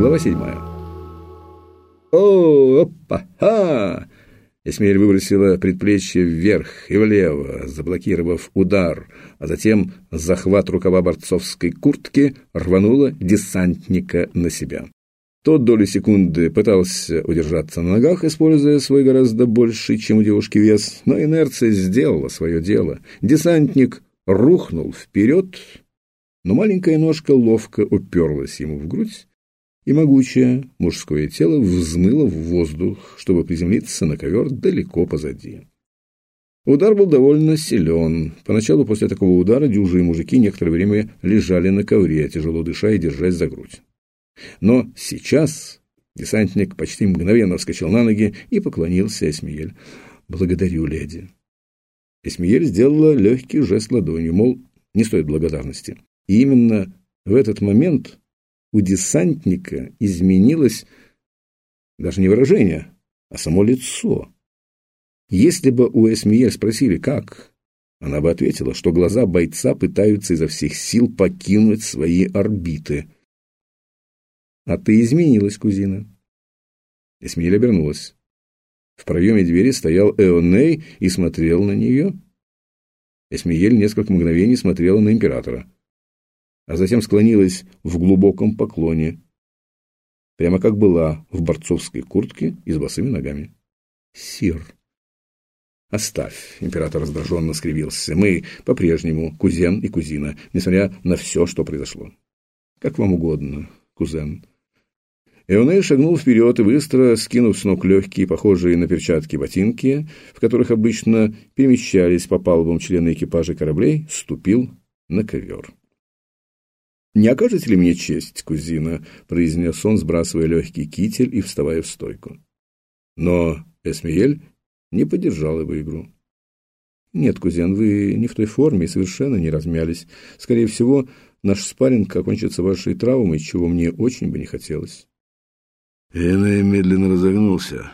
Глава седьмая. «О, опа-ха!» Эсмель выбросила предплечье вверх и влево, заблокировав удар, а затем захват рукава борцовской куртки рванула десантника на себя. Тот долю секунды пытался удержаться на ногах, используя свой гораздо больше, чем у девушки вес, но инерция сделала свое дело. Десантник рухнул вперед, но маленькая ножка ловко уперлась ему в грудь, и могучее мужское тело взмыло в воздух, чтобы приземлиться на ковер далеко позади. Удар был довольно силен. Поначалу после такого удара дюжие мужики некоторое время лежали на ковре, тяжело дыша и держась за грудь. Но сейчас десантник почти мгновенно вскочил на ноги и поклонился Эсмиель. «Благодарю, леди». Эсмиель сделала легкий жест ладонью, мол, не стоит благодарности. И именно в этот момент у десантника изменилось даже не выражение, а само лицо. Если бы у Эсмиель спросили, как, она бы ответила, что глаза бойца пытаются изо всех сил покинуть свои орбиты – а ты изменилась, кузина. Эсмиль обернулась. В проеме двери стоял Эоней и смотрел на нее. Эсмиель несколько мгновений смотрела на императора, а затем склонилась в глубоком поклоне, прямо как была в борцовской куртке и с босыми ногами. «Сир!» «Оставь!» — император раздраженно скривился. «Мы по-прежнему кузен и кузина, несмотря на все, что произошло. Как вам угодно, кузен. Эоней шагнул вперед и быстро, скинув с ног легкие, похожие на перчатки ботинки, в которых обычно перемещались по палубам члены экипажа кораблей, ступил на ковер. «Не окажете ли мне честь, кузина?» – произнес он, сбрасывая легкий китель и вставая в стойку. Но Эсмиель не поддержал его игру. «Нет, кузен, вы не в той форме и совершенно не размялись. Скорее всего, наш спарринг окончится вашей травмой, чего мне очень бы не хотелось». Эней медленно разогнулся.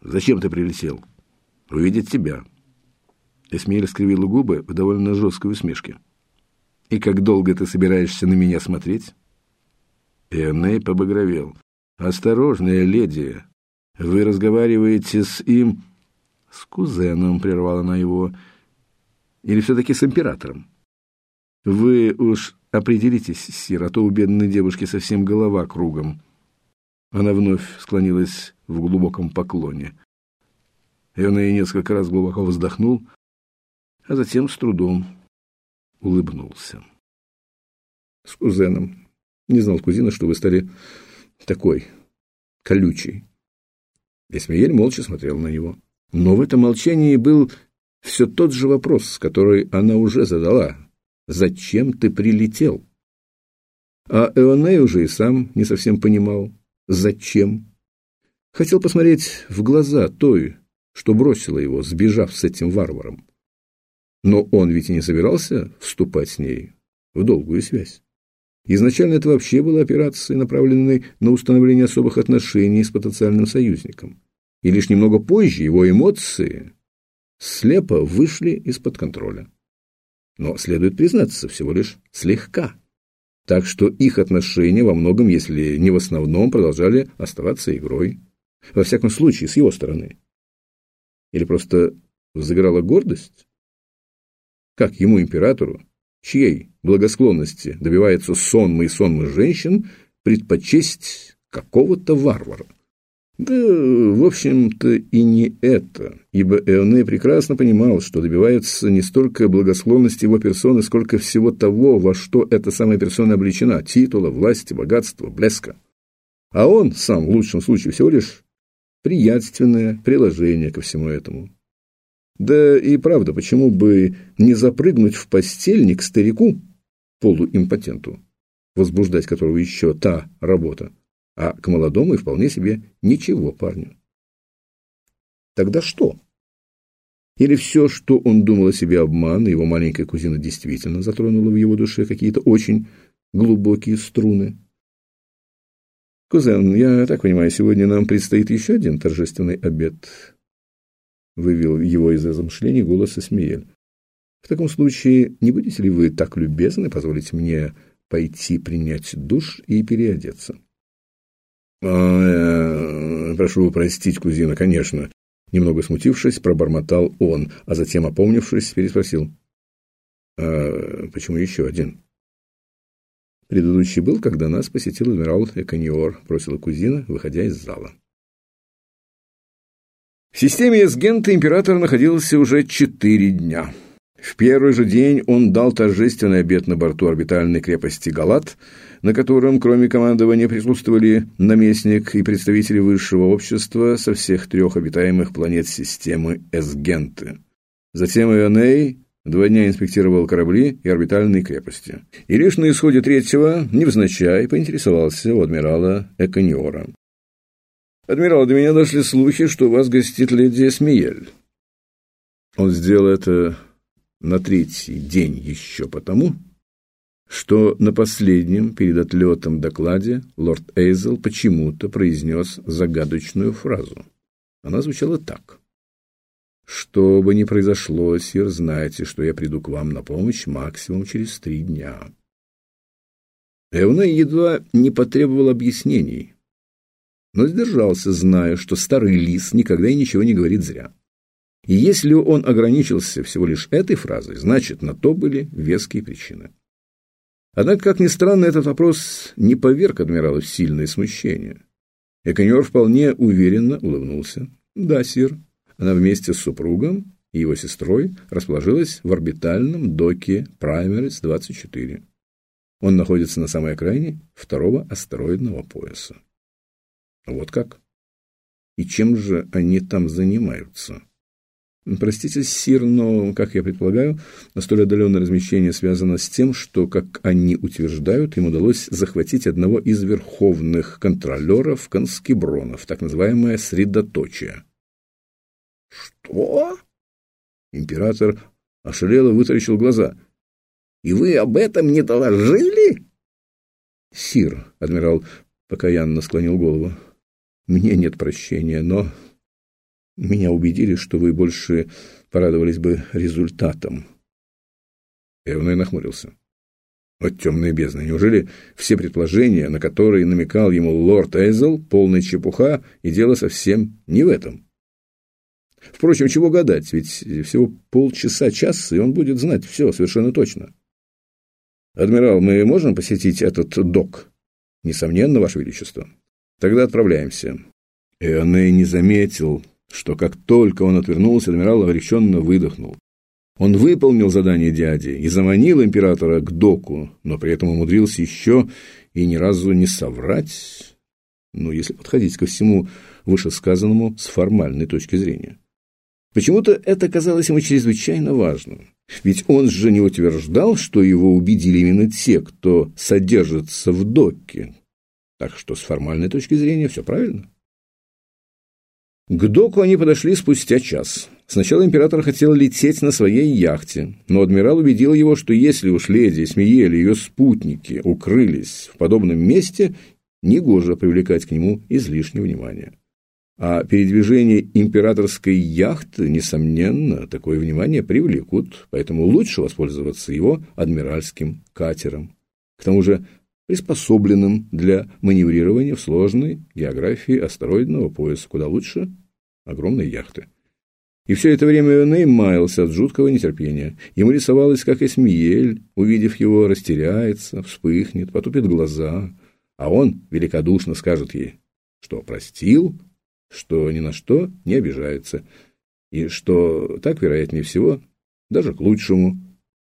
«Зачем ты прилетел?» «Увидеть тебя». Эсмейль скривила губы в довольно жесткой усмешке. «И как долго ты собираешься на меня смотреть?» Эней побагровел. «Осторожная леди, вы разговариваете с им...» «С кузеном», — прервала она его. «Или все-таки с императором?» «Вы уж определитесь, Сир, а то у бедной девушки совсем голова кругом». Она вновь склонилась в глубоком поклоне. Ионей несколько раз глубоко вздохнул, а затем с трудом улыбнулся. С кузеном. Не знал кузина, что вы стали такой, колючий. Эсмеель молча смотрел на него. Но в этом молчании был все тот же вопрос, который она уже задала. «Зачем ты прилетел?» А Эоней уже и сам не совсем понимал, Зачем? Хотел посмотреть в глаза той, что бросила его, сбежав с этим варваром. Но он ведь и не собирался вступать с ней в долгую связь. Изначально это вообще была операция, направленная на установление особых отношений с потенциальным союзником. И лишь немного позже его эмоции слепо вышли из-под контроля. Но, следует признаться, всего лишь слегка. Так что их отношения во многом, если не в основном, продолжали оставаться игрой. Во всяком случае, с его стороны. Или просто загорала гордость? Как ему, императору, чьей благосклонности добивается сонмы и сонмы женщин, предпочесть какого-то варвара? Да, в общем-то, и не это, ибо Эоне прекрасно понимал, что добивается не столько благосклонности его персоны, сколько всего того, во что эта самая персона обличена – титула, власти, богатства, блеска. А он сам, в лучшем случае, всего лишь приятственное приложение ко всему этому. Да и правда, почему бы не запрыгнуть в постель к старику, полуимпотенту, возбуждать которого еще та работа, а к молодому и вполне себе ничего парню. Тогда что? Или все, что он думал о себе обман, его маленькая кузина действительно затронула в его душе какие-то очень глубокие струны? «Кузен, я так понимаю, сегодня нам предстоит еще один торжественный обед», вывел его из размышлений голос Эсмиель. «В таком случае, не будете ли вы так любезны позволить мне пойти принять душ и переодеться. «А, э, прошу простить, кузина, конечно», немного смутившись, пробормотал он, а затем, опомнившись, переспросил. «А почему еще один?» «Предыдущий был, когда нас посетил адмирал Экониор», бросила кузина, выходя из зала. В системе Эсгента император находился уже четыре дня. В первый же день он дал торжественный обед на борту орбитальной крепости Галат, на котором, кроме командования, присутствовали наместник и представители высшего общества со всех трех обитаемых планет системы Эсгенты. Затем Ионей два дня инспектировал корабли и орбитальные крепости. И лишь на исходе третьего, невзначай, поинтересовался у адмирала Экониора. «Адмирал, до меня дошли слухи, что у вас гостит леди Эсмиель». Он сделал это на третий день еще потому, что на последнем перед отлетом докладе лорд Эйзел почему-то произнес загадочную фразу. Она звучала так. «Что бы ни произошло, сир, знайте, что я приду к вам на помощь максимум через три дня». Эвней едва не потребовал объяснений, но сдержался, зная, что старый лис никогда и ничего не говорит зря. И если он ограничился всего лишь этой фразой, значит, на то были веские причины. Однако, как ни странно, этот вопрос не поверг адмирала в сильное смущение. Эконер вполне уверенно улыбнулся. «Да, сир». Она вместе с супругом и его сестрой расположилась в орбитальном доке Праймерис-24. Он находится на самой окраине второго астероидного пояса. Вот как? И чем же они там занимаются? Простите, Сир, но, как я предполагаю, столь отдаленное размещение связано с тем, что, как они утверждают, им удалось захватить одного из верховных контролеров конскебронов, так называемое средоточие. «Что?» Император ошалело вытаращил глаза. «И вы об этом не доложили?» «Сир», — адмирал покаянно склонил голову, — «мне нет прощения, но меня убедили, что вы больше порадовались бы результатом. Эвной нахмурился. Вот темная бездна. Неужели все предположения, на которые намекал ему лорд Эйзел, полная чепуха, и дело совсем не в этом? Впрочем, чего гадать, ведь всего полчаса-час, и он будет знать все совершенно точно. «Адмирал, мы можем посетить этот док?» «Несомненно, Ваше Величество. Тогда отправляемся». Эоней не заметил, что как только он отвернулся, адмирал облегченно выдохнул. Он выполнил задание дяди и заманил императора к доку, но при этом умудрился еще и ни разу не соврать, ну, если подходить ко всему вышесказанному с формальной точки зрения. Почему-то это казалось ему чрезвычайно важным. Ведь он же не утверждал, что его убедили именно те, кто содержится в доке. Так что с формальной точки зрения все правильно. К доку они подошли спустя час. Сначала император хотел лететь на своей яхте, но адмирал убедил его, что если уж леди Смеели и ее спутники укрылись в подобном месте, негоже привлекать к нему излишнее внимание. А передвижение императорской яхты, несомненно, такое внимание привлекут, поэтому лучше воспользоваться его адмиральским катером. К тому же приспособленным для маневрирования в сложной географии астероидного пояса, куда лучше огромной яхты. И все это время Эней маялся от жуткого нетерпения. Ему рисовалось, как Эсмиель, увидев его, растеряется, вспыхнет, потупит глаза, а он великодушно скажет ей, что простил, что ни на что не обижается, и что так, вероятнее всего, даже к лучшему.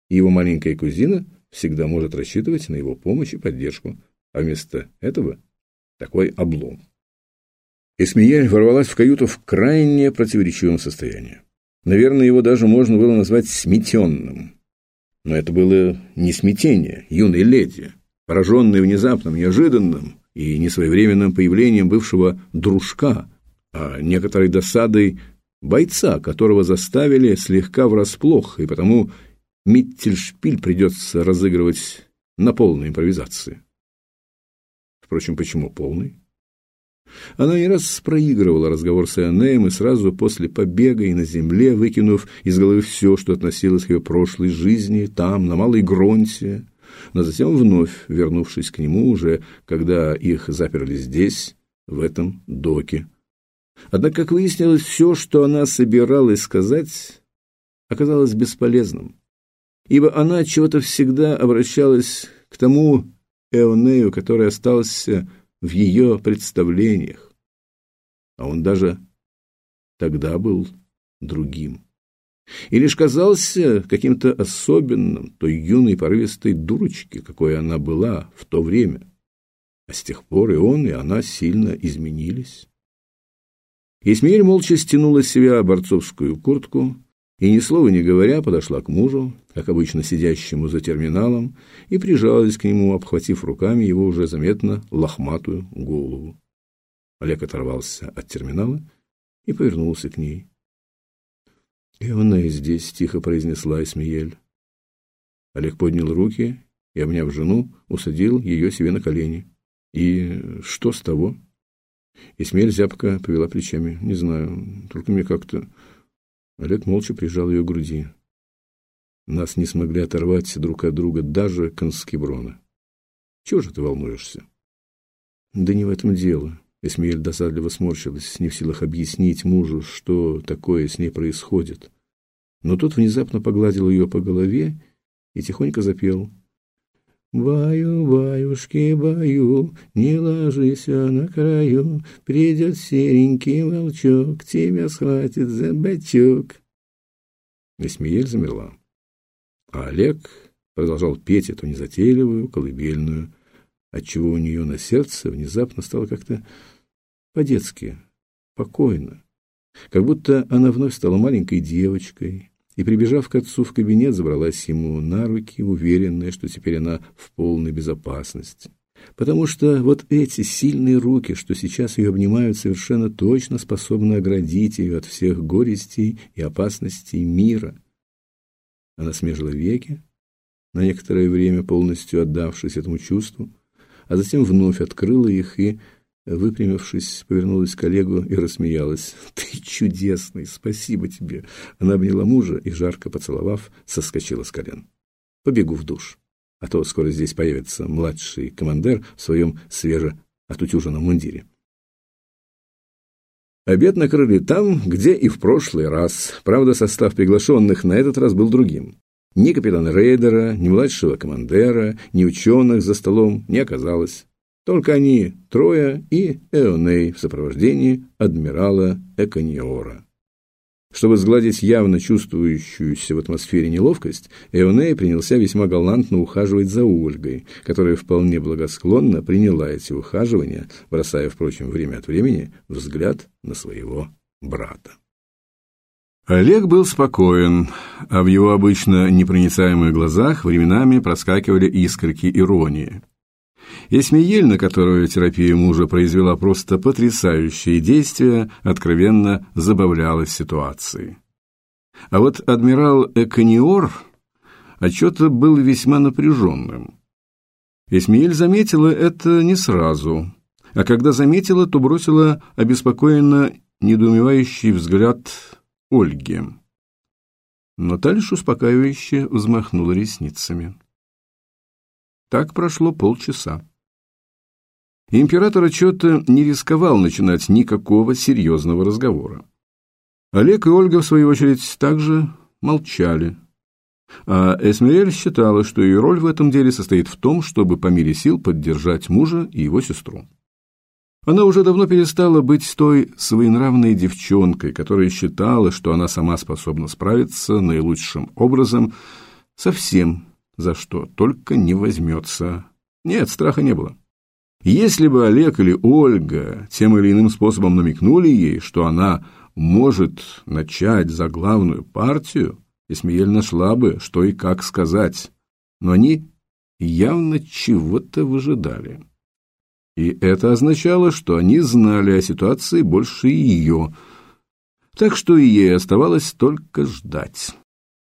И его маленькая кузина всегда может рассчитывать на его помощь и поддержку, а вместо этого такой облом. Эсмиель ворвалась в каюту в крайне противоречивом состоянии. Наверное, его даже можно было назвать сметенным. Но это было не смятение юной леди, пораженной внезапным, неожиданным и несвоевременным появлением бывшего дружка, а некоторой досадой бойца, которого заставили слегка врасплох, и потому Миттельшпиль придется разыгрывать на полной импровизации. Впрочем, почему полный? Она не раз проигрывала разговор с Ионеем и сразу после побега и на земле, выкинув из головы все, что относилось к ее прошлой жизни, там, на Малой Гронте, но затем вновь вернувшись к нему уже, когда их заперли здесь, в этом доке. Однако, как выяснилось, все, что она собиралась сказать, оказалось бесполезным, ибо она чего-то всегда обращалась к тому Эонею, который остался в ее представлениях, а он даже тогда был другим. И лишь казался каким-то особенным той юной порывистой дурочки, какой она была в то время. А с тех пор и он, и она сильно изменились. Исмеэль молча стянула с себя борцовскую куртку и, ни слова не говоря, подошла к мужу, как обычно сидящему за терминалом, и прижалась к нему, обхватив руками его уже заметно лохматую голову. Олег оторвался от терминала и повернулся к ней. «И она и здесь», — тихо произнесла Эсмиель. Олег поднял руки и, обняв жену, усадил ее себе на колени. «И что с того?» Эсмиэль зябко повела плечами. «Не знаю, только мне как-то...» Олег молча прижал ее к груди. Нас не смогли оторвать друг от друга даже конскеброна. Чего же ты волнуешься? Да не в этом дело. Эсмеэль досадливо сморщилась, не в силах объяснить мужу, что такое с ней происходит. Но тот внезапно погладил ее по голове и тихонько запел. «Баю, баюшки, баю, не ложись на краю, придет серенький волчок, тебя схватит за бочок». Эсмеель замерла. А Олег продолжал петь эту незатейливую колыбельную, отчего у нее на сердце внезапно стало как-то по-детски, спокойно, как будто она вновь стала маленькой девочкой и, прибежав к отцу в кабинет, забралась ему на руки, уверенная, что теперь она в полной безопасности. Потому что вот эти сильные руки, что сейчас ее обнимают, совершенно точно способны оградить ее от всех горестей и опасностей мира. Она смежила веки, на некоторое время полностью отдавшись этому чувству, а затем вновь открыла их и Выпрямившись, повернулась к Олегу и рассмеялась. «Ты чудесный! Спасибо тебе!» Она обняла мужа и, жарко поцеловав, соскочила с колен. «Побегу в душ, а то скоро здесь появится младший командир в своем свеже отутюженном мундире». Обед накрыли там, где и в прошлый раз. Правда, состав приглашенных на этот раз был другим. Ни капитана рейдера, ни младшего командира, ни ученых за столом не оказалось. Только они трое и Эоней в сопровождении адмирала Экониора. Чтобы сгладить явно чувствующуюся в атмосфере неловкость, Эоней принялся весьма галантно ухаживать за Ольгой, которая вполне благосклонно приняла эти ухаживания, бросая, впрочем, время от времени взгляд на своего брата. Олег был спокоен, а в его обычно непроницаемых глазах временами проскакивали искорки иронии. Эсмиель, на которую терапия мужа произвела просто потрясающие действия, откровенно забавлялась ситуацией. А вот адмирал Экониор отчета был весьма напряженным. Эсмиель заметила это не сразу, а когда заметила, то бросила обеспокоенно недоумевающий взгляд Ольге. Но та лишь успокаивающе взмахнула ресницами. Так прошло полчаса. Император отчета не рисковал начинать никакого серьезного разговора. Олег и Ольга, в свою очередь, также молчали. А Эсмеэль считала, что ее роль в этом деле состоит в том, чтобы по мере сил поддержать мужа и его сестру. Она уже давно перестала быть той своенравной девчонкой, которая считала, что она сама способна справиться наилучшим образом со всем, за что только не возьмется. Нет, страха не было. Если бы Олег или Ольга тем или иным способом намекнули ей, что она может начать за главную партию, Исмеель нашла бы, что и как сказать. Но они явно чего-то выжидали. И это означало, что они знали о ситуации больше ее, так что ей оставалось только ждать.